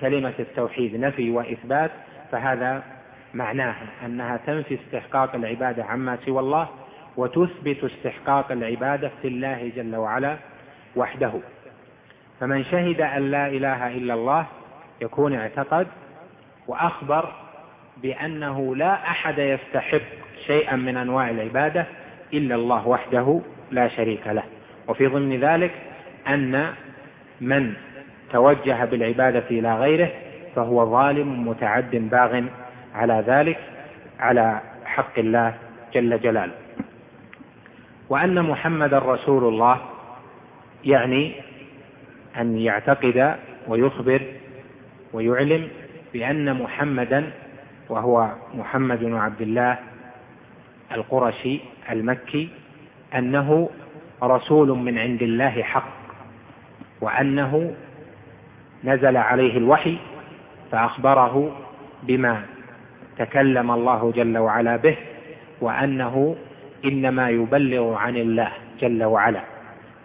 كلمة التوحيد نفي وإثبات فهذا معناها أنها تنفي استحقاق العبادة عما سوى الله وتثبت استحقاق العبادة في الله جل وعلا وحده. فمن شهد أن لا إله إلا الله يكون اعتقد وأخبر بأنه لا أحد يستحق شيئا من أنواع العبادة إلا الله وحده لا شريك له. وفي ضمن ذلك أن من توجه بالعبادة إلى غيره فهو ظالم متعد باغ على ذلك على حق الله جل جلاله. وأن محمد رسول الله يعني أن يعتقد ويخبر ويعلم بأن محمدا وهو محمد بن عبد الله القرشي المكي أنه رسول من عند الله حق وأنه نزل عليه الوحي فأخبره بما تكلم الله جل وعلا به وأنه إنما يبلغ عن الله جل وعلا.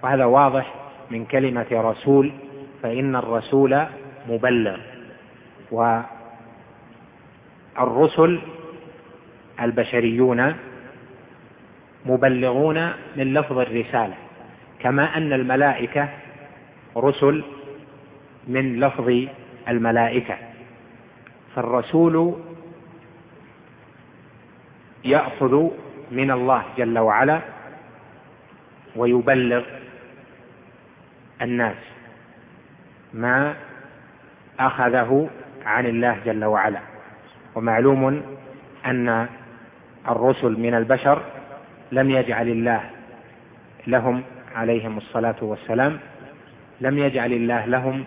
وهذا واضح من كلمة رسول فإن الرسول مبلغ. والرسل البشريون مبلغون من لفظ الرسالة كما أن الملائكة رسل من لفظ الملائكة. فالرسول يأخذ من الله جل وعلا ويبلغ الناس ما أخذه عن الله جل وعلا. ومعلوم أن الرسل من البشر لم يجعل الله لهم عليهم الصلاة والسلام لم يجعل الله لهم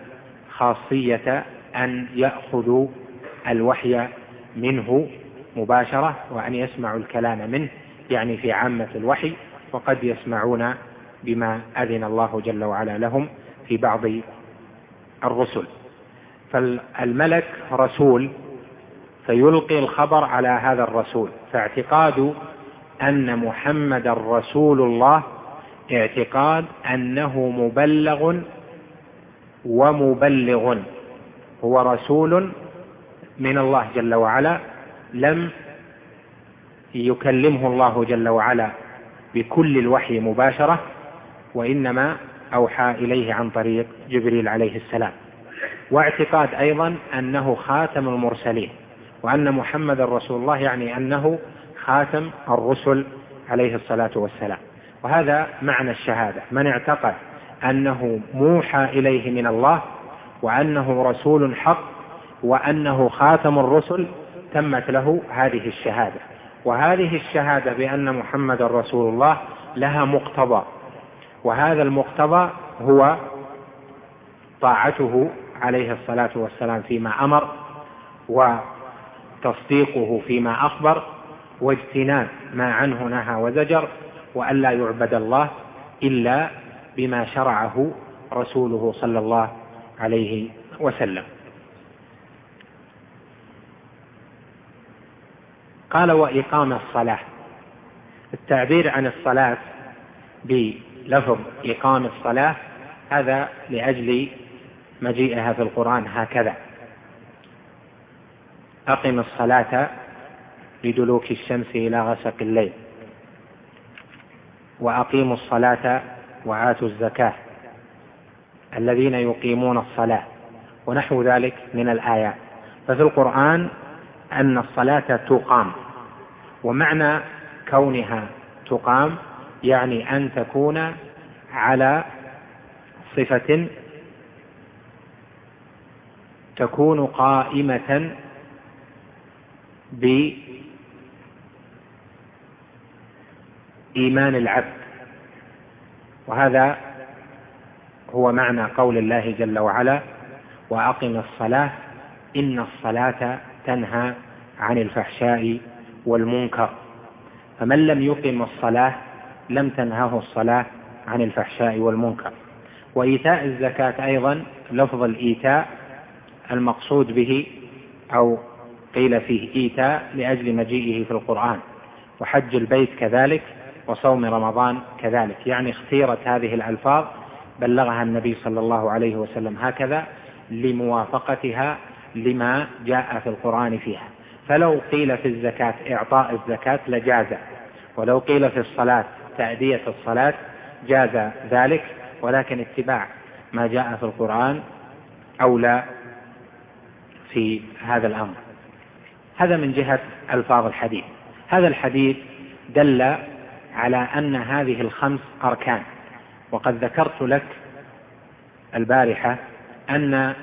خاصية أن يأخذوا الوحي منه مباشرة وأن يسمعوا الكلام منه يعني في عامة الوحي وقد يسمعون بما أذن الله جل وعلا لهم في بعض الرسل. فالملك رسول فيلقي الخبر على هذا الرسول فاعتقاد أن محمد رسول الله اعتقاد أنه مبلغ ومبلغ. هو رسول من الله جل وعلا لم يكلمه الله جل وعلا بكل الوحي مباشرة وإنما أوحى إليه عن طريق جبريل عليه السلام. واعتقاد أيضا أنه خاتم المرسلين وأن محمد رسول الله يعني أنه خاتم الرسل عليه الصلاة والسلام. وهذا معنى الشهادة. من اعتقد أنه موحى إليه من الله وأنه رسول حق وأنه خاتم الرسل تمت له هذه الشهادة. وهذه الشهادة بأن محمد رسول الله لها مقتضى. وهذا المقتضى هو طاعته عليه الصلاة والسلام فيما أمر وتصديقه فيما أخبر واجتناب ما عنه نهى وزجر وألا يعبد الله إلا بما شرعه رسوله صلى الله عليه وسلم. قال وإقام الصلاة. التعبير عن الصلاة بلفظ إقام الصلاة هذا لأجل مجيئها في القرآن هكذا. أقم الصلاة لدلوك الشمس إلى غسق الليل. وأقيموا الصلاة وآتوا الزكاة الذين يقيمون الصلاة ونحو ذلك من الآيات. ففي القرآن أن الصلاة تقام ومعنى كونها تقام يعني أن تكون على صفة تكون قائمة بإيمان العبد. وهذا هو معنى قول الله جل وعلا وأقم الصلاة إن الصلاة تنهى عن الفحشاء والمنكر. فمن لم يقم الصلاة لم تنهه الصلاة عن الفحشاء والمنكر. وإيتاء الزكاة أيضا لفظ الإيتاء المقصود به أو قيل فيه إيتاء لأجل مجيئه في القرآن. وحج البيت كذلك وصوم رمضان كذلك. يعني اختيرت هذه الألفاظ بلغها النبي صلى الله عليه وسلم هكذا لموافقتها لما جاء في القرآن فيها. فلو قيل في الزكاة إعطاء الزكاة لجاز ولو قيل في الصلاة تأدية الصلاة جاز ذلك ولكن اتباع ما جاء في القرآن أولى في هذا الأمر. هذا من جهة ألفاظ الحديث. هذا الحديث دل على أن هذه الخمس أركان. وقد ذكرت لك البارحة أن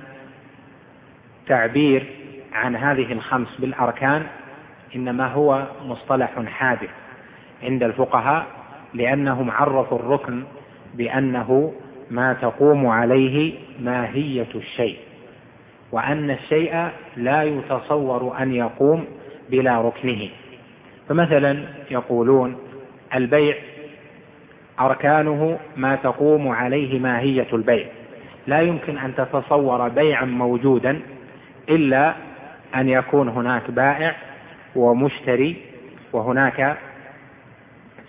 تعبير عن هذه الخمس بالأركان إنما هو مصطلح حادث عند الفقهاء لأنهم عرفوا الركن بأنه ما تقوم عليه ماهية الشيء وأن الشيء لا يتصور أن يقوم بلا ركنه. فمثلا يقولون البيع أركانه ما تقوم عليه ماهية البيع. لا يمكن أن تتصور بيعا موجودا إلا أن يكون هناك بائع ومشتري وهناك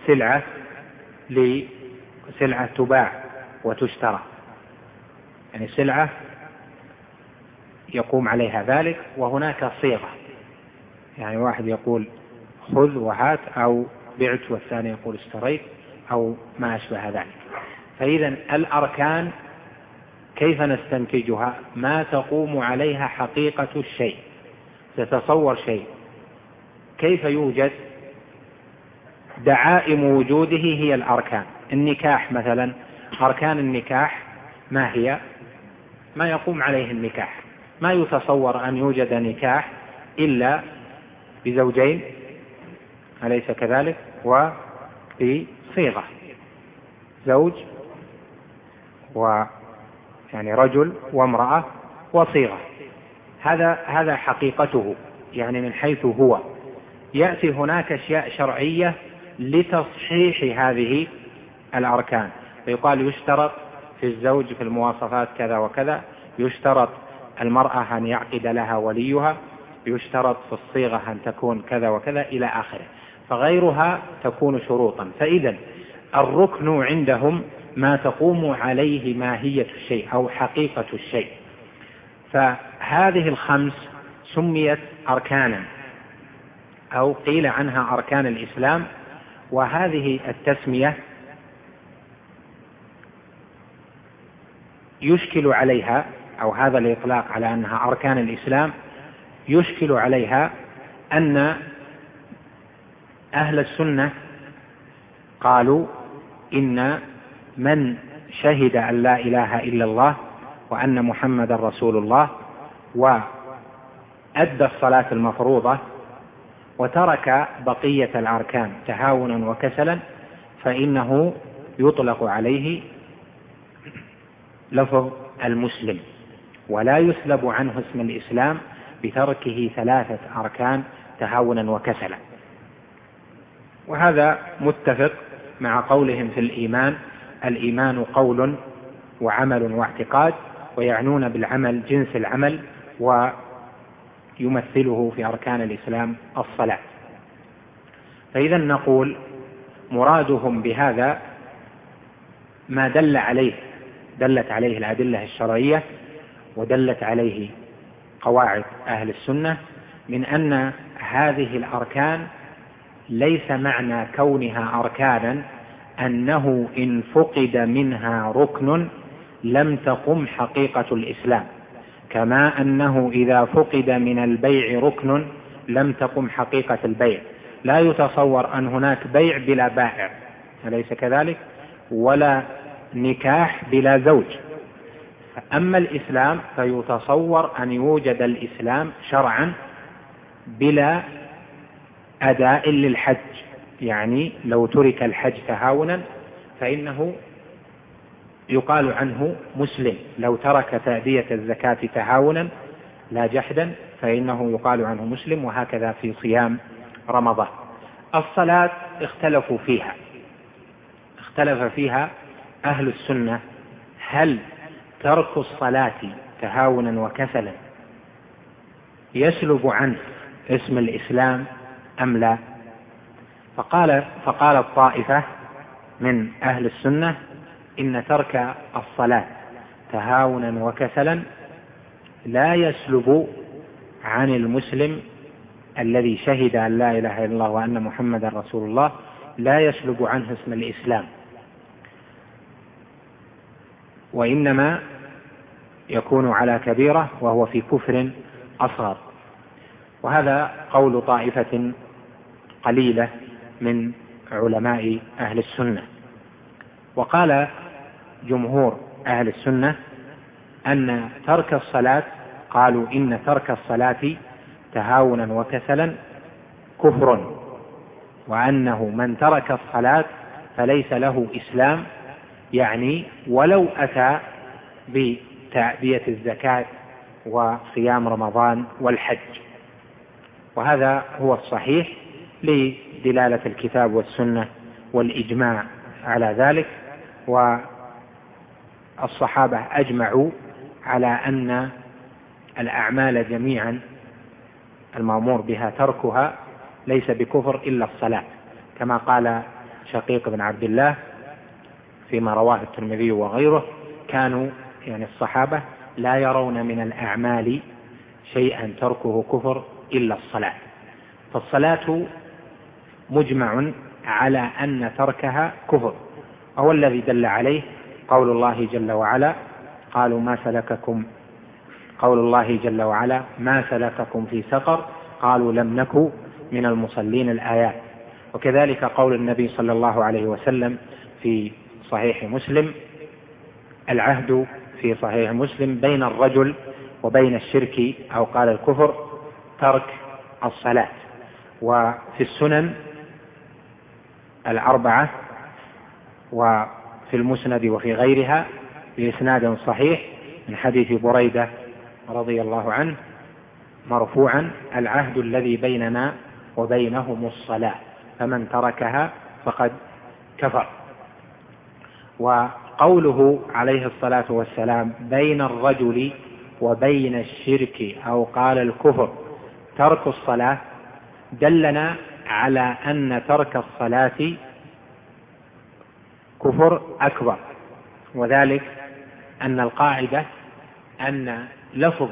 سلعة لسلعة تباع وتشترى. يعني سلعة يقوم عليها ذلك وهناك صيغة. يعني واحد يقول خذ وهات أو بعت والثاني يقول اشتريت أو ما أشبه ذلك. فإذا الأركان كيف نستنتجها؟ ما تقوم عليها حقيقة الشيء. تتصور شيء. كيف يوجد؟ دعائم وجوده هي الأركان. النكاح مثلا. أركان النكاح ما هي؟ ما يقوم عليه النكاح. ما يتصور أن يوجد نكاح إلا بزوجين أليس كذلك؟ وبصيغة زوج و يعني رجل وامرأة وصيغة. هذا هذا حقيقته يعني من حيث هو. يأتي هناك أشياء شرعية لتصحيح هذه الأركان. فيقال يشترط في الزوج في المواصفات كذا وكذا يشترط المرأة أن يعقد لها وليها يشترط في الصيغة أن تكون كذا وكذا إلى آخره. فغيرها تكون شروطا. فإذا الركن عندهم ما تقوم عليه ماهية الشيء أو حقيقة الشيء. فهذه الخمس سميت أركانا أو قيل عنها أركان الإسلام. وهذه التسمية يشكل عليها أو هذا الإطلاق على أنها أركان الإسلام يشكل عليها أن أهل السنة قالوا إن من شهد أن لا إله إلا الله وأن محمدا رسول الله وأدى الصلاة المفروضة وترك بقية الأركان تهاونا وكسلا فإنه يطلق عليه لفظ المسلم ولا يسلب عنه اسم الإسلام بتركه ثلاثة أركان تهاونا وكسلا. وهذا متفق مع قولهم في الإيمان. الإيمان قول وعمل واعتقاد ويعنون بالعمل جنس العمل ويمثله في أركان الإسلام الصلاة. فإذا نقول مرادهم بهذا ما دل عليه دلت عليه الأدلة الشرعية ودلت عليه قواعد أهل السنة من أن هذه الأركان ليس معنى كونها أركانا أنه إن فقد منها ركن لم تقم حقيقة الإسلام كما أنه إذا فقد من البيع ركن لم تقم حقيقة البيع. لا يتصور أن هناك بيع بلا بائع أليس كذلك؟ ولا نكاح بلا زوج. أما الإسلام فيتصور أن يوجد الإسلام شرعا بلا أداء للحج. يعني لو ترك الحج تهاونا فإنه يقال عنه مسلم. لو ترك تأدية الزكاة تهاونا لا جحدا فإنه يقال عنه مسلم وهكذا في صيام رمضان. الصلاة اختلفوا فيها. اختلف فيها أهل السنة. هل ترك الصلاة تهاونا وكسلا؟ يسلب عنه اسم الإسلام أم لا؟ فقال فقال الطائفة من أهل السنة إن ترك الصلاة تهاونا وكسلا لا يسلب عن المسلم الذي شهد أن لا إله إلا الله وأن محمدا رسول الله لا يسلب عنه اسم الإسلام. وإنما يكون على كبيرة وهو في كفر أصغر. وهذا قول طائفة قليلة من علماء أهل السنة. وقال جمهور أهل السنة أن ترك الصلاة قالوا إن ترك الصلاة تهاونا وكسلا كفر وأنه من ترك الصلاة فليس له إسلام يعني ولو أتى بتأدية الزكاة وصيام رمضان والحج. وهذا هو الصحيح. لدلالة الكتاب والسنة والإجماع على ذلك والصحابة أجمعوا على أن الأعمال جميعا المأمور بها تركها ليس بكفر إلا الصلاة كما قال شقيق بن عبد الله فيما رواه الترمذي وغيره كانوا يعني الصحابة لا يرون من الأعمال شيئا تركه كفر إلا الصلاة. فالصلاة مجمع على أن تركها كفر. وهو الذي دل عليه قول الله جل وعلا قالوا ما سلككم؟ قول الله جل وعلا ما سلككم في سقر؟ قالوا لم نك من المصلين الآيات. وكذلك قول النبي صلى الله عليه وسلم في صحيح مسلم العهد في صحيح مسلم بين الرجل وبين الشرك أو قال الكفر ترك الصلاة. وفي السنن الأربعة وفي المسند وفي غيرها بإسناد صحيح من حديث بريدة رضي الله عنه مرفوعا العهد الذي بيننا وبينهم الصلاة فمن تركها فقد كفر. وقوله عليه الصلاة والسلام بين الرجل وبين الشرك أو قال الكفر ترك الصلاة دلنا على أن ترك الصلاة كفر أكبر وذلك أن القاعدة أن لفظ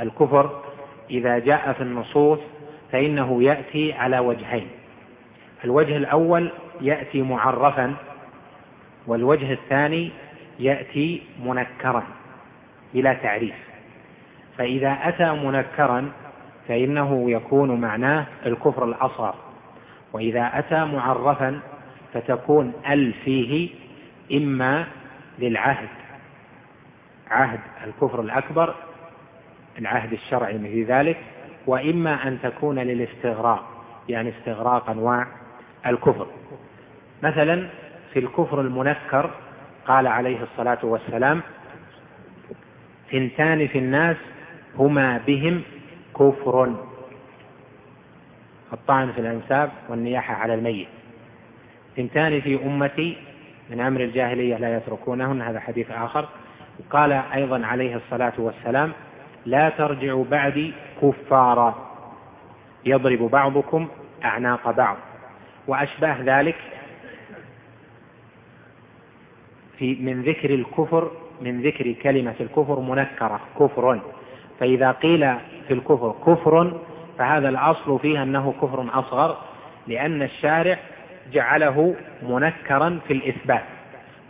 الكفر إذا جاء في النصوص فإنه يأتي على وجهين الوجه الأول يأتي معرفا والوجه الثاني يأتي منكرا بلا تعريف فإذا أتى منكرا فإنه يكون معناه الكفر الأصغر. وإذا أتى معرفا فتكون ال فيه إما للعهد. عهد الكفر الأكبر العهد الشرعي في ذلك وإما أن تكون للاستغراق يعني استغراق أنواع الكفر. مثلا في الكفر المنكر قال عليه الصلاة والسلام ثنتان في الناس هما بهم كفر الطعن في الأنساب والنياحة على الميت. ثنتان في أمتي من أمر الجاهلية لا يتركونهن هذا حديث آخر. قال أيضا عليه الصلاة والسلام لا ترجعوا بعدي كفارا. يضرب بعضكم أعناق بعض. وأشباه ذلك في من ذكر الكفر من ذكر كلمة الكفر منكرة كفر. فإذا قيل في الكفر كفر فهذا الأصل فيه أنه كفر أصغر لأن الشارع جعله منكرا في الإثبات.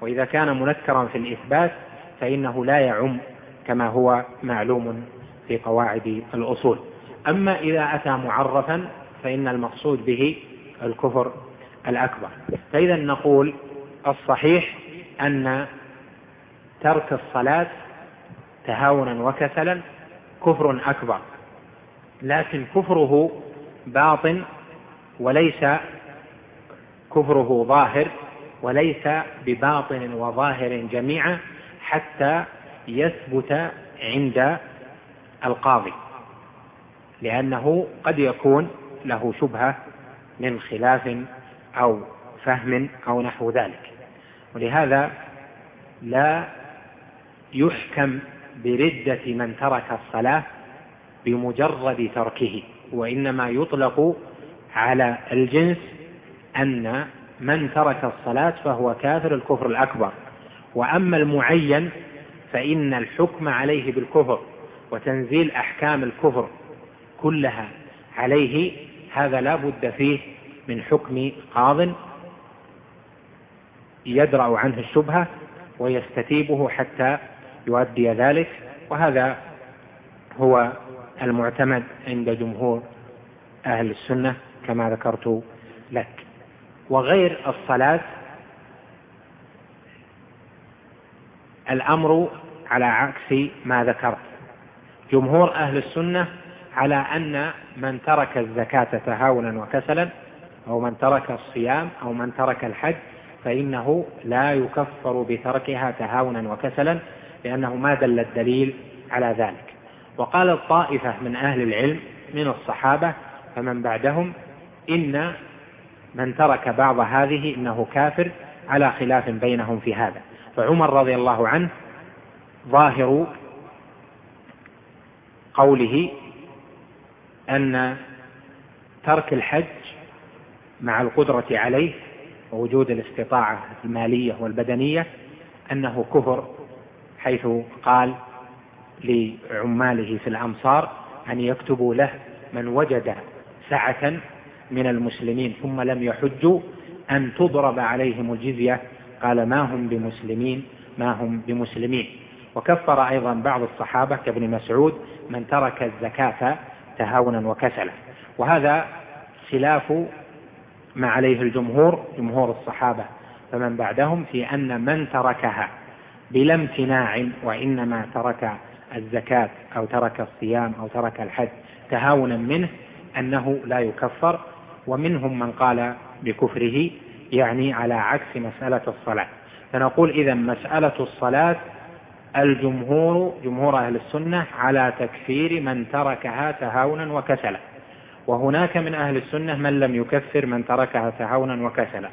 وإذا كان منكرا في الإثبات فإنه لا يعم كما هو معلوم في قواعد الأصول. أما إذا أتى معرفا فإن المقصود به الكفر الأكبر. فإذا نقول الصحيح أن ترك الصلاة تهاونا وكسلا كفر أكبر لكن كفره باطن وليس كفره ظاهر وليس بباطن وظاهر جميعا حتى يثبت عند القاضي لأنه قد يكون له شبهة من خلاف أو فهم أو نحو ذلك. ولهذا لا يحكم بردة من ترك الصلاة بمجرد تركه وإنما يطلق على الجنس أن من ترك الصلاة فهو كافر الكفر الأكبر. وأما المعين فإن الحكم عليه بالكفر وتنزيل أحكام الكفر كلها عليه هذا لا بد فيه من حكم قاض يدرأ عنه الشبهة ويستتيبه حتى يؤدي ذلك وهذا هو المعتمد عند جمهور أهل السنة كما ذكرت لك. وغير الصلاة الأمر على عكس ما ذكرت. جمهور أهل السنة على أن من ترك الزكاة تهاونا وكسلا أو من ترك الصيام أو من ترك الحج فإنه لا يكفر بتركها تهاونا وكسلا لأنه ما دل الدليل على ذلك. وقال الطائفة من أهل العلم من الصحابة فمن بعدهم إن من ترك بعض هذه إنه كافر على خلاف بينهم في هذا. فعمر رضي الله عنه ظاهر قوله أن ترك الحج مع القدرة عليه ووجود الاستطاعة المالية والبدنية أنه كفر حيث قال لعماله في الأمصار أن يكتبوا له من وجد سعة من المسلمين ثم لم يحجوا أن تضرب عليهم الجزية. قال ما هم بمسلمين؟ ما هم بمسلمين. وكفر أيضا بعض الصحابة كابن مسعود من ترك الزكاة تهاونا وكسلا. وهذا خلاف ما عليه الجمهور جمهور الصحابة. فمن بعدهم في أن من تركها. بلا امتناع وإنما ترك الزكاة أو ترك الصيام أو ترك الحج تهاونا منه أنه لا يكفر. ومنهم من قال بكفره يعني على عكس مسألة الصلاة. فنقول إذا مسألة الصلاة الجمهور جمهور أهل السنة على تكفير من تركها تهاونا وكسلا. وهناك من أهل السنة من لم يكفر من تركها تهاونا وكسلا.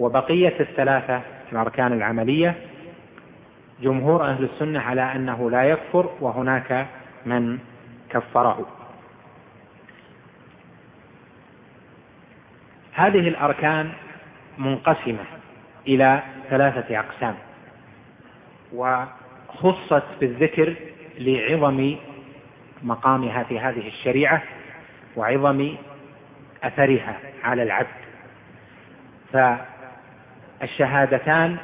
وبقية الثلاثة الأركان العملية جمهور أهل السنة على أنه لا يكفر وهناك من كفره. هذه الأركان منقسمة إلى ثلاثة أقسام وخصت بالذكر لعظم مقامها في هذه الشريعة وعظم أثرها على العبد. فالشهادتان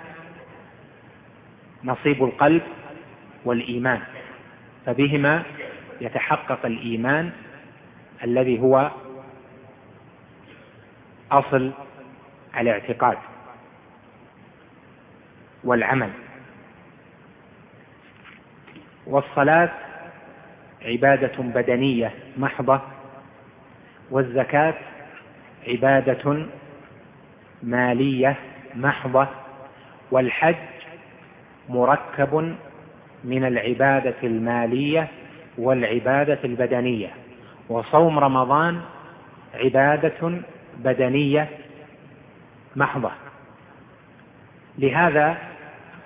نصيب القلب والإيمان فبهما يتحقق الإيمان الذي هو أصل الاعتقاد والعمل. والصلاة عبادة بدنية محضة والزكاة عبادة مالية محضة والحج مركب من العبادة المالية والعبادة البدنية. وصوم رمضان عبادة بدنية محضة. لهذا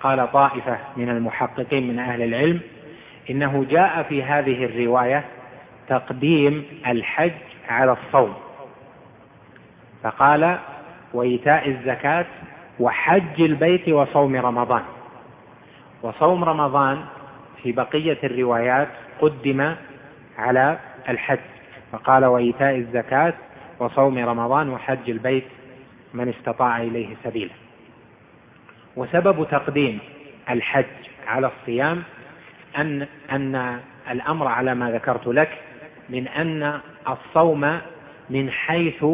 قال طائفة من المحققين من أهل العلم إنه جاء في هذه الرواية تقديم الحج على الصوم. فقال وإيتاء الزكاة وحج البيت وصوم رمضان. وصوم رمضان في بقية الروايات قدم على الحج فقال وإيتاء الزكاة وصوم رمضان وحج البيت من استطاع إليه سبيلا. وسبب تقديم الحج على الصيام أن أن الأمر على ما ذكرت لك من أن الصوم من حيث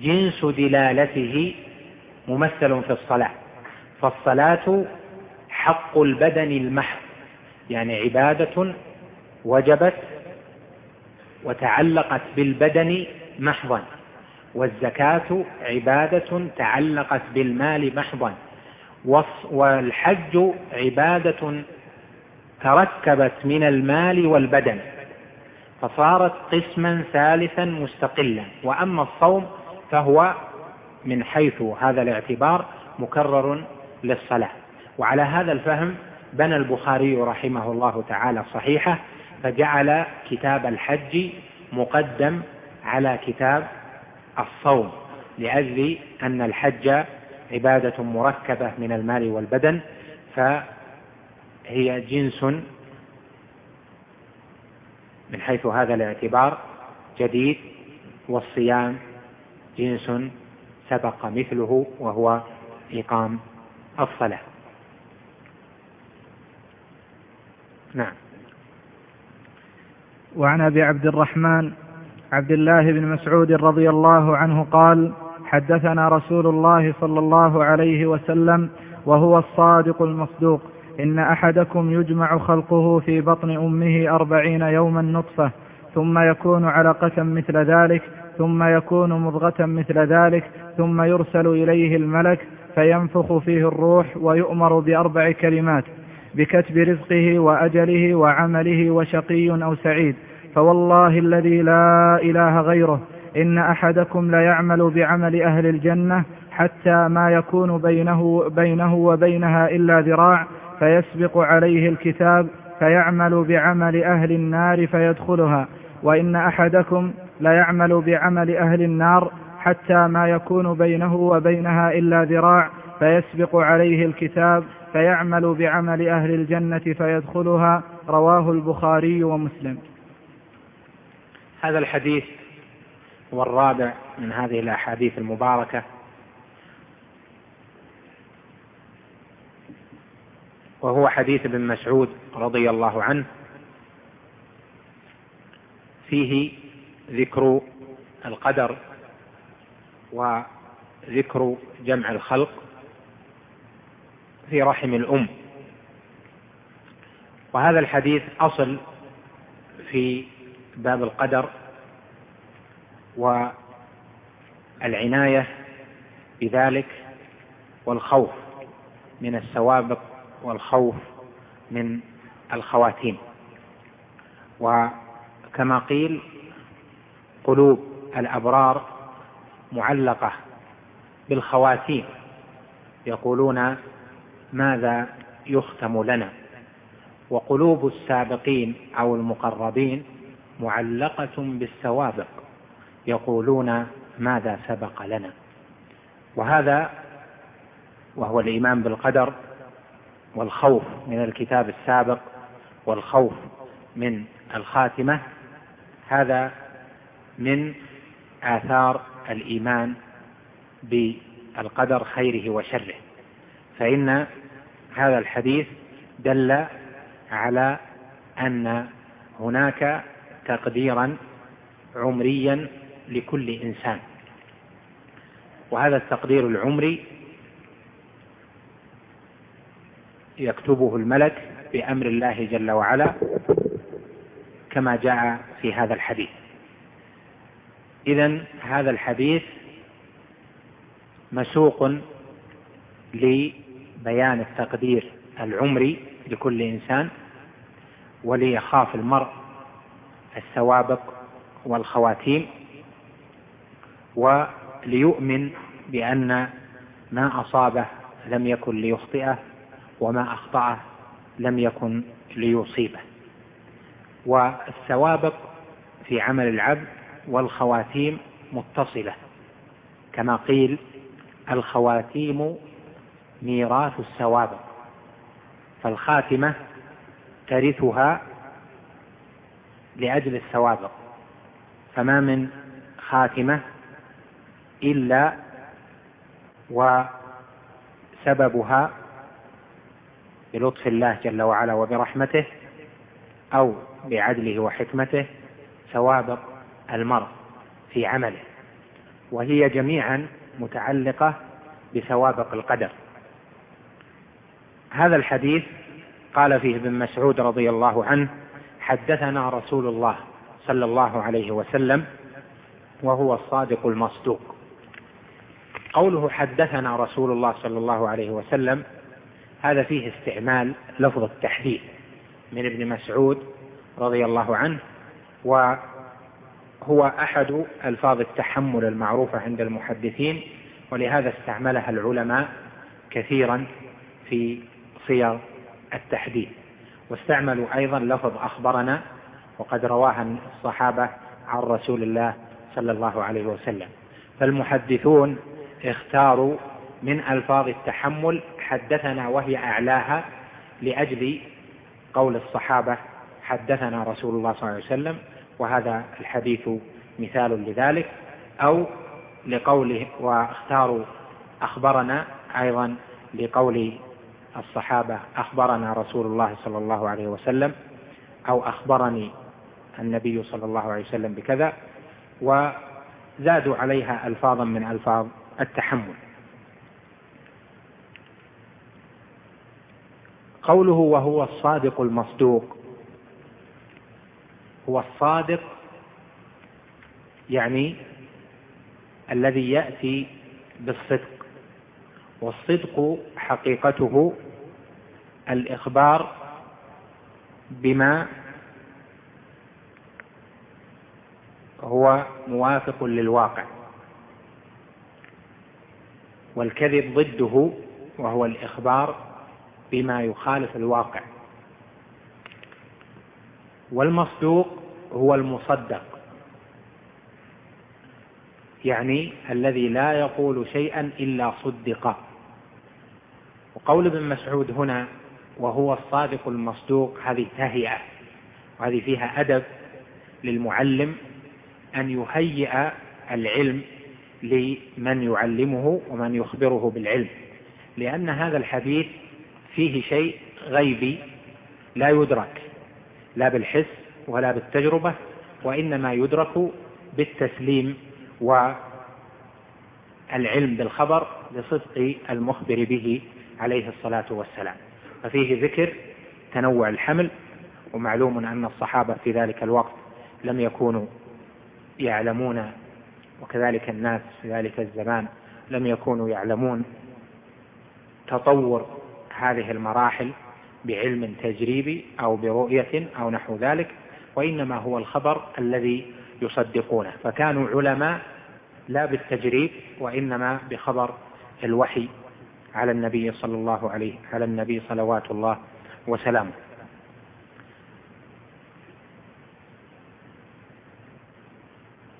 جنس دلالته ممثل في الصلاة فالصلاة حق البدن المحض. يعني عبادة وجبت وتعلقت بالبدن محضا والزكاة عبادة تعلقت بالمال محضا والحج عبادة تركبت من المال والبدن. فصارت قسما ثالثا مستقلا. وأما الصوم فهو من حيث هذا الاعتبار مكرر للصلاة. وعلى هذا الفهم بنى البخاري رحمه الله تعالى صحيحة فجعل كتاب الحج مقدم على كتاب الصوم لأجل أن الحج عبادة مركبة من المال والبدن فهي جنس من حيث هذا الاعتبار جديد والصيام جنس سبق مثله وهو إقام الصلاة. نعم. وعن أبي عبد الرحمن عبد الله بن مسعود رضي الله عنه قال حدثنا رسول الله صلى الله عليه وسلم وهو الصادق المصدوق. إن أحدكم يجمع خلقه في بطن أمه أربعين يوما نطفة ثم يكون علقة مثل ذلك ثم يكون مضغة مثل ذلك ثم يرسل إليه الملك فينفخ فيه الروح ويؤمر بأربع كلمات. بكتب رزقه وأجله وعمله وشقي أو سعيد. فوالله الذي لا إله غيره إن أحدكم ليعمل بعمل أهل الجنة حتى ما يكون بينه, بينه وبينها إلا ذراع فيسبق عليه الكتاب فيعمل بعمل أهل النار فيدخلها. وإن أحدكم ليعمل بعمل أهل النار حتى ما يكون بينه وبينها إلا ذراع فيسبق عليه الكتاب فيعمل بعمل أهل الجنة فيدخلها رواه البخاري ومسلم. هذا الحديث هو الرابع من هذه الأحاديث المباركة. وهو حديث ابن مسعود رضي الله عنه. فيه ذكر القدر وذكر جمع الخلق. في رحم الأم. وهذا الحديث أصل في باب القدر والعناية بذلك والخوف من السوابق والخوف من الخواتيم. وكما قيل قلوب الأبرار معلقة بالخواتيم يقولون ماذا يختم لنا؟ وقلوب السابقين أو المقربين معلقة بالسوابق يقولون ماذا سبق لنا. وهذا وهو الإيمان بالقدر والخوف من الكتاب السابق والخوف من الخاتمة هذا من آثار الإيمان بالقدر خيره وشره. فإن هذا الحديث دل على أن هناك تقديرا عمريا لكل إنسان. وهذا التقدير العمري يكتبه الملك بأمر الله جل وعلا كما جاء في هذا الحديث. إذا هذا الحديث مسوق لبيان التقدير العمري لكل إنسان وليخاف المرء السوابق والخواتيم وليؤمن بأن ما أصابه لم يكن ليخطئه وما أخطأه لم يكن ليصيبه. والسوابق في عمل العبد والخواتيم متصلة كما قيل الخواتيم ميراث السوابق فالخاتمة ترثها لأجل السوابق فما من خاتمة إلا وسببها بلطف الله جل وعلا وبرحمته أو بعدله وحكمته سوابق المرء في عمله. وهي جميعا متعلقة بسوابق القدر. هذا الحديث قال فيه ابن مسعود رضي الله عنه حدثنا رسول الله صلى الله عليه وسلم وهو الصادق المصدوق. قوله حدثنا رسول الله صلى الله عليه وسلم هذا فيه استعمال لفظ التحديث من ابن مسعود رضي الله عنه وهو أحد ألفاظ التحمل المعروفه عند المحدثين ولهذا استعملها العلماء كثيرا في صيغ التحديث واستعملوا أيضا لفظ أخبرنا وقد رواها الصحابة عن رسول الله صلى الله عليه وسلم. فالمحدثون اختاروا من ألفاظ التحمل حدثنا وهي أعلاها لأجل قول الصحابة حدثنا رسول الله صلى الله عليه وسلم وهذا الحديث مثال لذلك. أو لقوله واختاروا أخبرنا أيضا لقول الصحابة أخبرنا رسول الله صلى الله عليه وسلم أو أخبرني النبي صلى الله عليه وسلم بكذا وزادوا عليها ألفاظا من ألفاظ التحمل. قوله وهو الصادق المصدوق هو الصادق يعني الذي يأتي بالصدق والصدق حقيقته الإخبار بما هو موافق للواقع. والكذب ضده وهو الإخبار بما يخالف الواقع. والمصدوق هو المصدق. يعني الذي لا يقول شيئا إلا صدق. وقول ابن مسعود هنا وهو الصادق المصدوق. هذه تهيئة وهذه فيها أدب للمعلم أن يهيئ العلم لمن يعلمه ومن يخبره بالعلم لأن هذا الحديث فيه شيء غيبي لا يدرك لا بالحس ولا بالتجربة وإنما يدرك بالتسليم والعلم بالخبر لصدق المخبر به عليه الصلاة والسلام. ففيه ذكر تنوع الحمل ومعلوم أن الصحابة في ذلك الوقت لم يكونوا يعلمون وكذلك الناس في ذلك الزمان لم يكونوا يعلمون تطور هذه المراحل بعلم تجريبي أو برؤية أو نحو ذلك وإنما هو الخبر الذي يصدقونه. فكانوا علماء لا بالتجريب وإنما بخبر الوحي. على النبي صلى الله عليه على النبي صلوات الله وسلامه.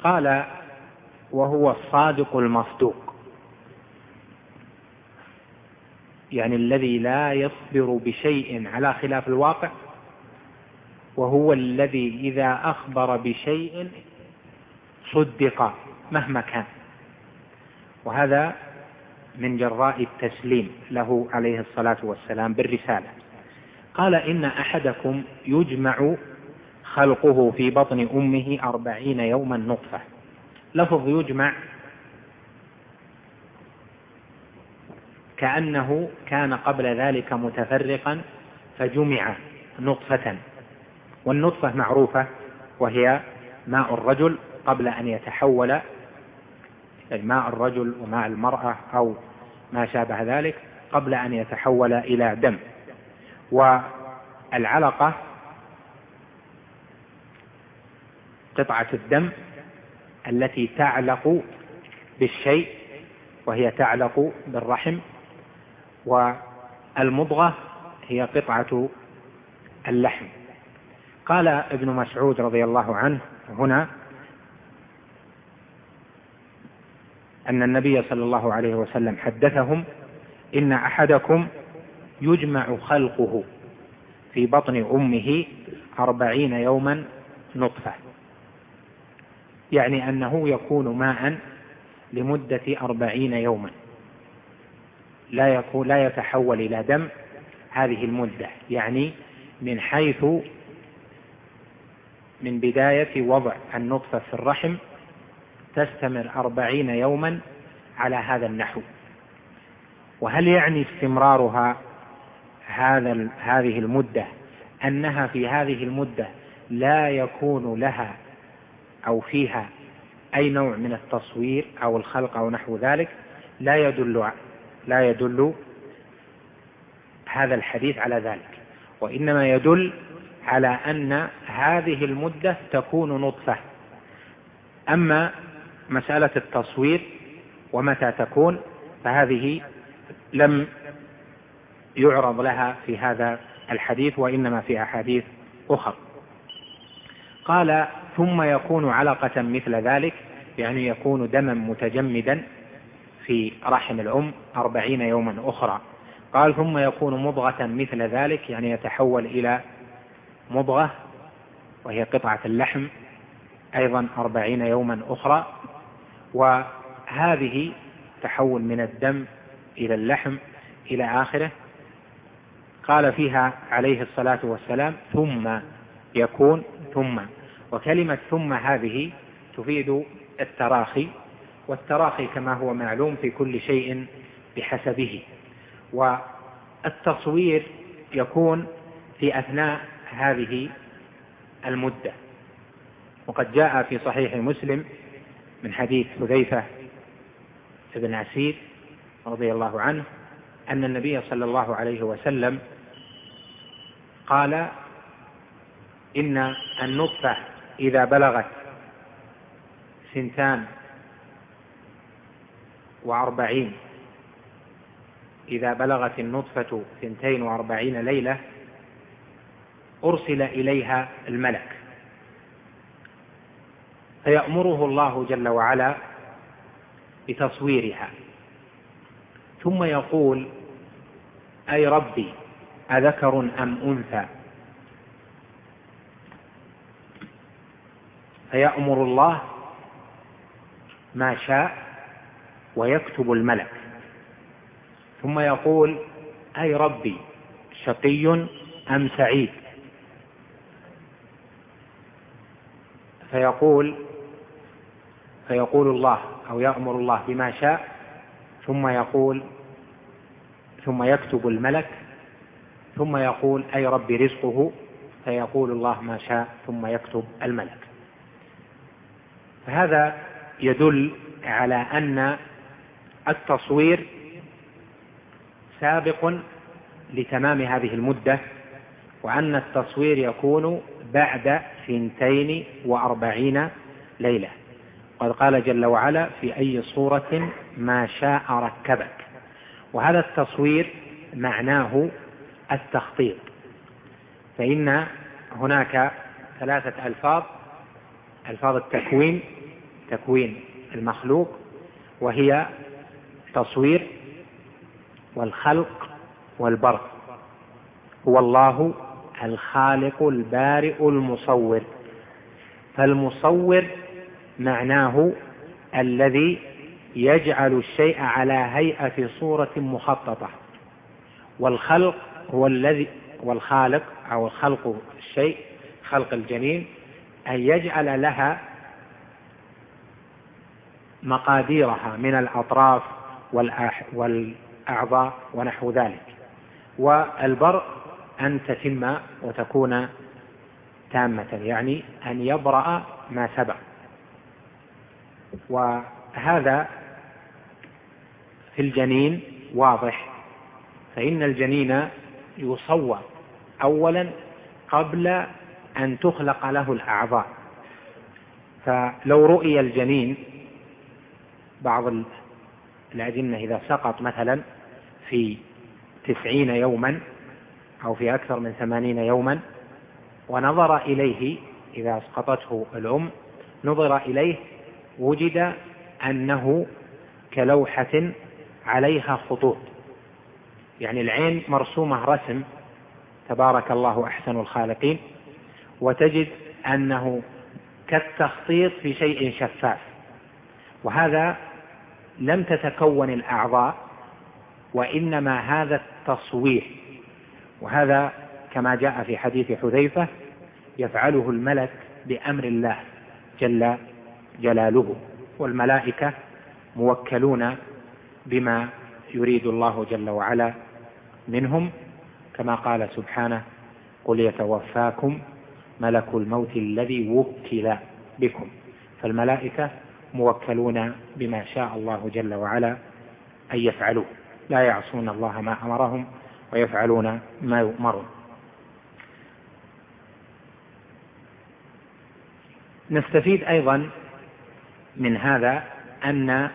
قال وهو الصادق المصدوق. يعني الذي لا يصبر بشيء على خلاف الواقع وهو الذي إذا أخبر بشيء صدق مهما كان. وهذا من جراء التسليم له عليه الصلاة والسلام بالرسالة. قال إن أحدكم يجمع خلقه في بطن أمه أربعين يوما نطفة. لفظ يجمع كأنه كان قبل ذلك متفرقا فجمع نطفة. والنطفة معروفة وهي ماء الرجل قبل أن يتحول ماء الرجل وماء المرأة أو ما شابه ذلك قبل أن يتحول إلى دم. والعلقة قطعة الدم التي تعلق بالشيء وهي تعلق بالرحم والمضغة هي قطعة اللحم. قال ابن مسعود رضي الله عنه هنا أن النبي صلى الله عليه وسلم حدثهم إن أحدكم يجمع خلقه في بطن أمه أربعين يوما نطفة. يعني أنه يكون ماء لمدة أربعين يوما. لا يكون لا يتحول إلى دم هذه المدة. يعني من حيث من بداية وضع النطفة في الرحم تستمر أربعين يوما على هذا النحو. وهل يعني استمرارها هذا هذه المدة؟ أنها في هذه المدة لا يكون لها أو فيها أي نوع من التصوير أو الخلق أو نحو ذلك لا يدل لا يدل هذا الحديث على ذلك. وإنما يدل على أن هذه المدة تكون نطفة. أما مسألة التصوير ومتى تكون فهذه لم يعرض لها في هذا الحديث وإنما في أحاديث أخرى. قال ثم يكون علقة مثل ذلك يعني يكون دما متجمدا في رحم الأم أربعين يوما أخرى. قال ثم يكون مضغة مثل ذلك يعني يتحول إلى مضغة وهي قطعة اللحم أيضا أربعين يوما أخرى. وهذه تحول من الدم إلى اللحم إلى آخره. قال فيها عليه الصلاة والسلام ثم يكون ثم. وكلمة ثم هذه تفيد التراخي والتراخي كما هو معلوم في كل شيء بحسبه. والتصوير يكون في أثناء هذه المدة. وقد جاء في صحيح مسلم من حديث حذيفة بن عسير رضي الله عنه أن النبي صلى الله عليه وسلم قال إن النطفة إذا بلغت سنتان وأربعين إذا بلغت النطفة ثنتين وأربعين ليلة أرسل إليها الملك. فيأمره الله جل وعلا بتصويرها. ثم يقول أي ربي أذكر أم أنثى؟ فيأمر الله ما شاء ويكتب الملك. ثم يقول أي ربي شقي أم سعيد؟ فيقول فيقول الله أو يأمر الله بما شاء ثم يقول ثم يكتب الملك ثم يقول أي رب رزقه فيقول الله ما شاء ثم يكتب الملك. فهذا يدل على أن التصوير سابق لتمام هذه المدة وأن التصوير يكون بعد ثنتين وأربعين ليلة. قد قال جل وعلا في أي صورة ما شاء ركبك. وهذا التصوير معناه التخطيط. فإن هناك ثلاثة ألفاظ ألفاظ التكوين تكوين المخلوق وهي تصوير والخلق والبرق. هو الله الخالق البارئ المصور. فالمصور معناه الذي يجعل الشيء على هيئة صورة مخططة. والخلق هو الذي والخالق أو خلق الشيء خلق الجنين أن يجعل لها مقاديرها من الأطراف والأعضاء ونحو ذلك. والبرء أن تتم وتكون تامة يعني أن يبرأ ما سبق. وهذا في الجنين واضح. فإن الجنين يصور أولا قبل أن تخلق له الأعضاء. فلو رؤي الجنين بعض الأجنة إذا سقط مثلا في تسعين يوما أو في أكثر من ثمانين يوما ونظر إليه إذا أسقطته الأم نظر إليه وجد أنه كلوحة عليها خطوط. يعني العين مرسومة رسم تبارك الله أحسن الخالقين وتجد أنه كالتخطيط في شيء شفاف. وهذا لم تتكون الأعضاء وإنما هذا التصوير. وهذا كما جاء في حديث حذيفة يفعله الملك بأمر الله جل جلاله والملائكة موكلون بما يريد الله جل وعلا منهم كما قال سبحانه قل يتوفاكم ملك الموت الذي وكل بكم فالملائكة موكلون بما شاء الله جل وعلا أن يفعلوه. لا يعصون الله ما أمرهم ويفعلون ما يؤمرون. نستفيد أيضا من هذا أن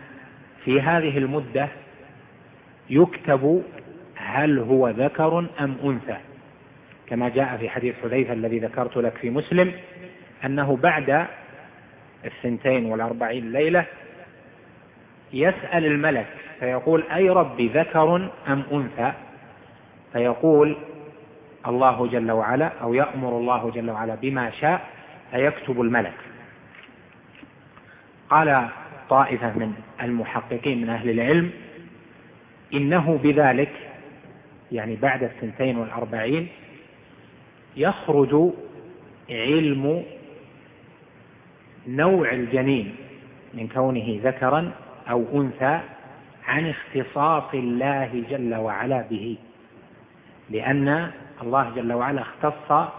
في هذه المدة يكتب هل هو ذكر أم أنثى. كما جاء في حديث حذيفة الذي ذكرت لك في مسلم أنه بعد الثنتين والأربعين ليلة يسأل الملك فيقول أي ربي ذكر أم أنثى؟ فيقول الله جل وعلا أو يأمر الله جل وعلا بما شاء فيكتب الملك. قال طائفة من المحققين من أهل العلم إنه بذلك يعني بعد الثنتين والأربعين يخرج علم نوع الجنين من كونه ذكرا أو أنثى عن اختصاص الله جل وعلا به لأن الله جل وعلا اختص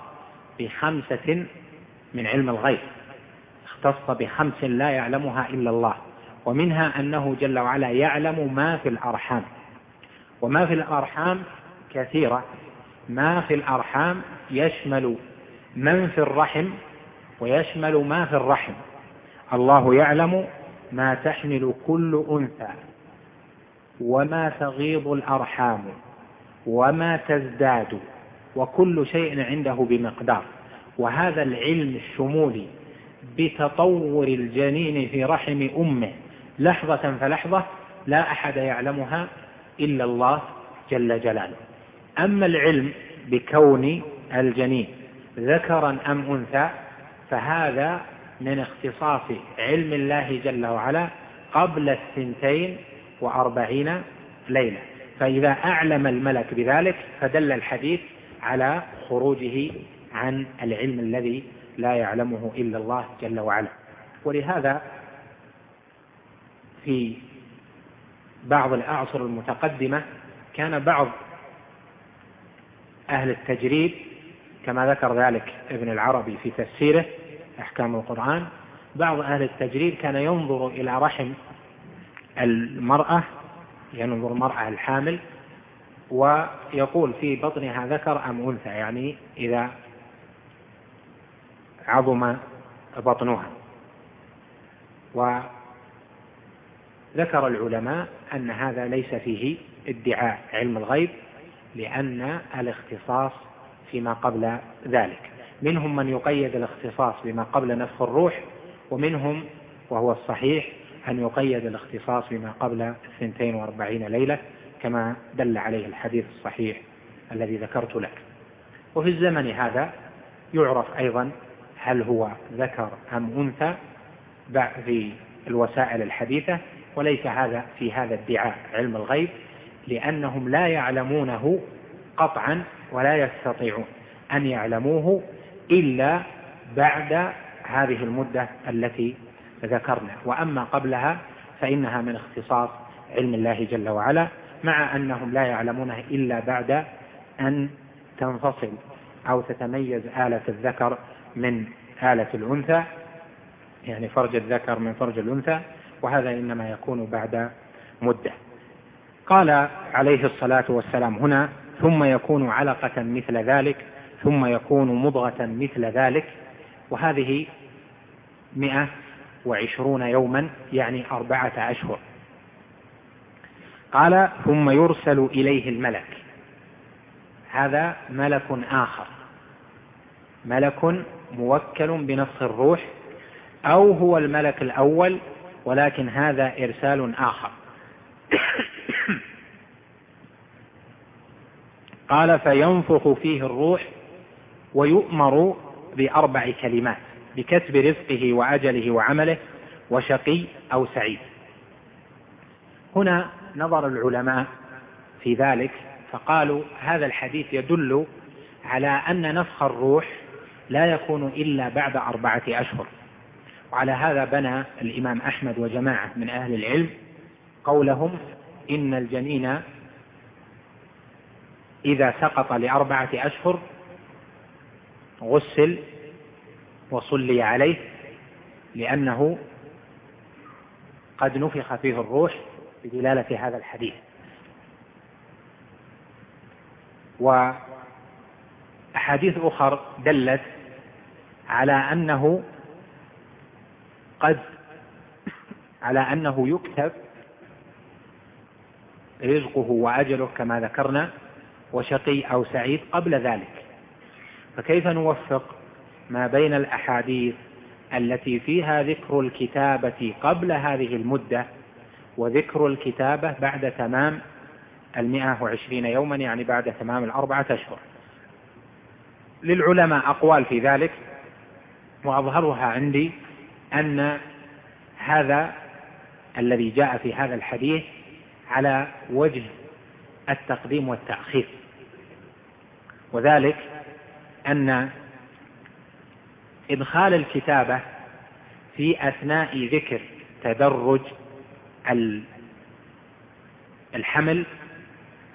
بخمسة من علم الغيب. اختص بخمس لا يعلمها إلا الله ومنها أنه جل وعلا يعلم ما في الأرحام. وما في الأرحام كثيرة. ما في الأرحام يشمل من في الرحم ويشمل ما في الرحم. الله يعلم ما تحمل كل أنثى وما تغيض الأرحام وما تزداد وكل شيء عنده بمقدار. وهذا العلم الشمولي بتطور الجنين في رحم أمه. لحظة فلحظة لا أحد يعلمها إلا الله جل جلاله. أما العلم بكون الجنين ذكرا أم أنثى فهذا من اختصاص علم الله جل وعلا قبل الثنتين وأربعين ليلة. فإذا أعلم الملك بذلك فدل الحديث على خروجه عن العلم الذي لا يعلمه إلا الله جل وعلا. ولهذا في بعض الأعصر المتقدمة كان بعض أهل التجريب كما ذكر ذلك ابن العربي في تفسيره أحكام القرآن بعض أهل التجريب كان ينظر إلى رحم المرأة ينظر المرأة الحامل ويقول في بطنها ذكر أم أنثى يعني إذا عظم بطنها. وذكر العلماء أن هذا ليس فيه ادعاء علم الغيب لأن الاختصاص فيما قبل ذلك. منهم من يقيد الاختصاص بما قبل نفخ الروح ومنهم وهو الصحيح أن يقيد الاختصاص بما قبل الثنتين وأربعين ليلة كما دل عليه الحديث الصحيح الذي ذكرت لك. وفي الزمن هذا يعرف أيضا هل هو ذكر أم أنثى في الوسائل الحديثة وليس هذا في هذا ادعاء علم الغيب لأنهم لا يعلمونه قطعا ولا يستطيعون أن يعلموه إلا بعد هذه المدة التي ذكرنا. وأما قبلها فإنها من اختصاص علم الله جل وعلا مع أنهم لا يعلمونه إلا بعد أن تنفصل أو تتميز آلة الذكر من آلة الأنثى يعني فرج الذكر من فرج الأنثى وهذا إنما يكون بعد مدة. قال عليه الصلاة والسلام هنا ثم يكون علقة مثل ذلك ثم يكون مضغة مثل ذلك وهذه مئة وعشرون يوما يعني أربعة أشهر. قال ثم يرسل إليه الملك. هذا ملك آخر. ملك موكل بنفخ الروح أو هو الملك الأول ولكن هذا إرسال آخر. قال فينفخ فيه الروح ويؤمر بأربع كلمات بكسب رزقه وأجله وعمله وشقي أو سعيد. هنا نظر العلماء في ذلك فقالوا هذا الحديث يدل على أن نفخ الروح لا يكون إلا بعد أربعة أشهر. وعلى هذا بنى الإمام أحمد وجماعة من أهل العلم قولهم إن الجنين إذا سقط لأربعة أشهر غسل وصلي عليه لأنه قد نفخ فيه الروح بدلالة هذا الحديث. وأحاديث أخر دلت على أنه قد على أنه يكتب رزقه وأجله كما ذكرنا وشقي أو سعيد قبل ذلك. فكيف نوفق ما بين الأحاديث التي فيها ذكر الكتابة قبل هذه المدة وذكر الكتابة بعد تمام المئة وعشرين يوما يعني بعد تمام الأربعة أشهر؟ للعلماء أقوال في ذلك. وأظهرها عندي أن هذا الذي جاء في هذا الحديث على وجه التقديم والتأخير. وذلك أن إدخال الكتابة في أثناء ذكر تدرج الحمل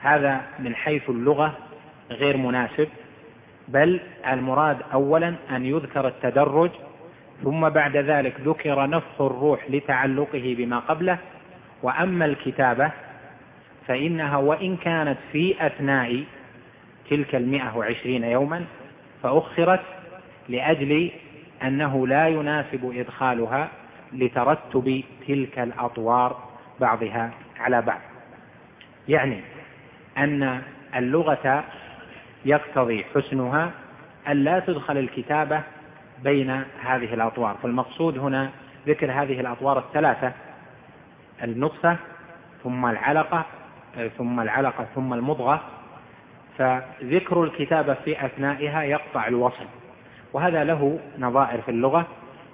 هذا من حيث اللغة غير مناسب. بل المراد أولا أن يذكر التدرج ثم بعد ذلك ذكر نفخ الروح لتعلقه بما قبله. وأما الكتابة فإنها وإن كانت في أثناء تلك المئة وعشرين يوما فأخرت لأجل أنه لا يناسب إدخالها لترتب تلك الأطوار بعضها على بعض. يعني أن اللغة يقتضي حسنها أن لا تدخل الكتابة بين هذه الأطوار. فالمقصود هنا ذكر هذه الأطوار الثلاثة النطفة ثم العلقة ثم العلقة ثم المضغة. فذكر الكتابة في أثنائها يقطع الوصل وهذا له نظائر في اللغة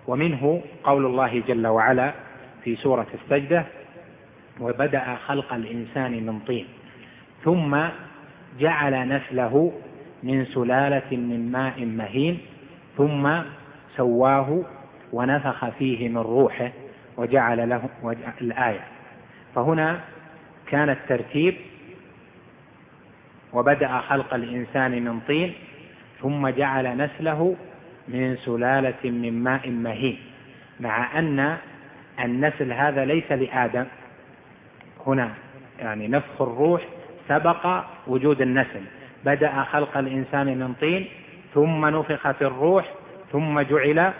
ومنه قول الله جل وعلا في سورة السجدة وبدأ خلق الإنسان من طين ثم جعل نسله من سلالة من ماء مهين ثم سواه ونفخ فيه من روحه وجعل له الآية. فهنا كان الترتيب وبدأ خلق الإنسان من طين ثم جعل نسله من سلالة من ماء مهين. مع أن النسل هذا ليس لآدم. هنا يعني نفخ الروح سبق وجود النسل. بدأ خلق الإنسان من طين ثم نفخ في الروح ثم جعل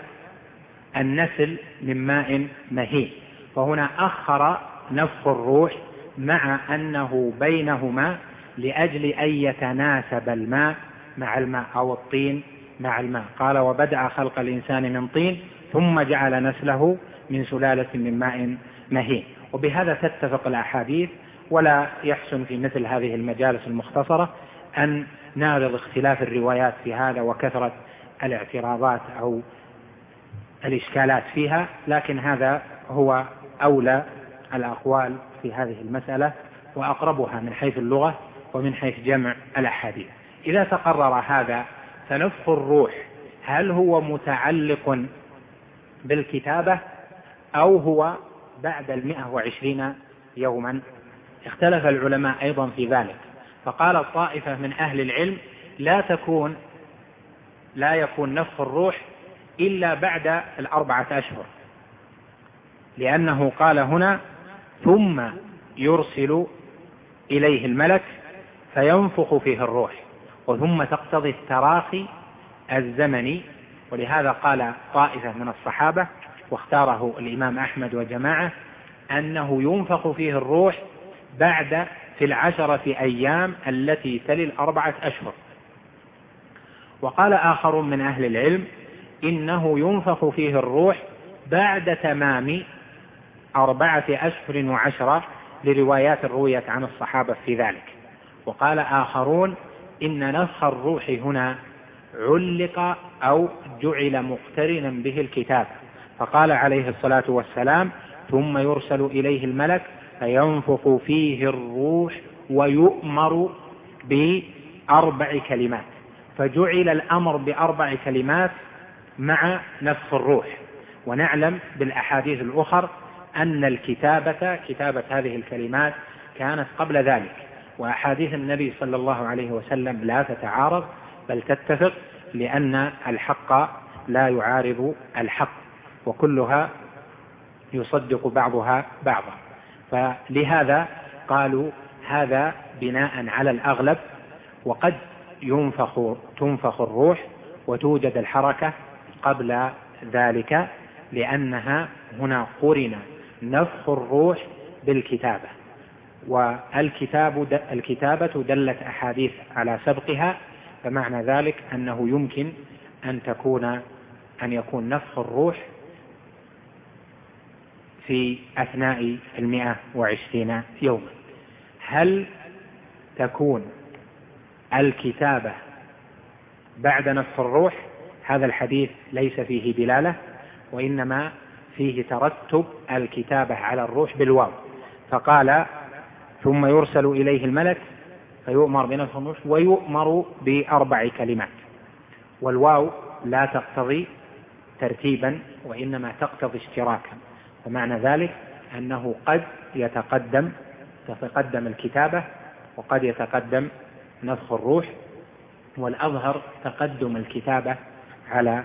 النسل من ماء مهين. فهنا أخر نفخ الروح مع أنه بينهما لأجل أن يتناسب الماء مع الماء أو الطين مع الماء. قال وبدأ خلق الإنسان من طين ثم جعل نسله من سلالة من ماء مهين. وبهذا تتفق الأحاديث ولا يحسن في مثل هذه المجالس المختصرة أن نعرض اختلاف الروايات في هذا وكثرة الاعتراضات أو الإشكالات فيها لكن هذا هو أولى الأقوال في هذه المسألة وأقربها من حيث اللغة ومن حيث جمع الأحاديث. إذا تقرر هذا فنفخ الروح هل هو متعلق بالكتابة أو هو بعد المئة وعشرين يوما؟ اختلف العلماء أيضا في ذلك. فقال الطائفة من أهل العلم لا تكون لا يكون نفخ الروح إلا بعد الأربعة أشهر. لأنه قال هنا ثم يرسل إليه الملك فينفخ فيه الروح وثم تقتضي التراخي الزمني. ولهذا قال طائفة من الصحابة واختاره الإمام أحمد وجماعة أنه ينفخ فيه الروح بعد في العشرة أيام التي تلي الأربعة أشهر. وقال آخر من أهل العلم إنه ينفخ فيه الروح بعد تمام أربعة أشهر وعشرة لروايات رويت عن الصحابة في ذلك. وقال آخرون إن نفخ الروح هنا علق أو جعل مقترنا به الكتاب. فقال عليه الصلاة والسلام ثم يرسل إليه الملك فينفخ فيه الروح ويؤمر بأربع كلمات. فجعل الأمر بأربع كلمات مع نفخ الروح. ونعلم بالأحاديث الأخر أن الكتابة كتابة هذه الكلمات كانت قبل ذلك. وأحاديث النبي صلى الله عليه وسلم لا تتعارض بل تتفق لأن الحق لا يعارض الحق وكلها يصدق بعضها بعضا. فلهذا قالوا هذا بناء على الأغلب وقد ينفخ تنفخ الروح وتوجد الحركة قبل ذلك لأنها هنا قرن نفخ الروح بالكتابة. والكتاب الكتابة دلت أحاديث على سبقها فمعنى ذلك أنه يمكن أن تكون أن يكون نفخ الروح في أثناء المئة وعشرين يوما. هل تكون الكتابة بعد نفخ الروح؟ هذا الحديث ليس فيه دلالة وإنما فيه ترتب الكتابة على الروح بالواو. فقال ثم يرسل إليه الملك فيؤمر بنفخ الروح ويؤمر بأربع كلمات. والواو لا تقتضي ترتيبا وإنما تقتضي اشتراكا. ومعنى ذلك أنه قد يتقدم تتقدم الكتابة وقد يتقدم نفخ الروح والأظهر تقدم الكتابة على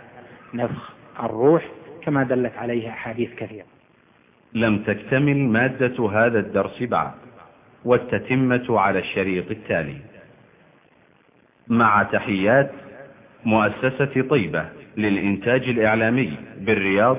نفخ الروح كما دلت عليه أحاديث كثيرة. لم تكتمل مادة هذا الدرس بعد والتتمة على الشريط التالي. مع تحيات مؤسسة طيبة للإنتاج الإعلامي بالرياض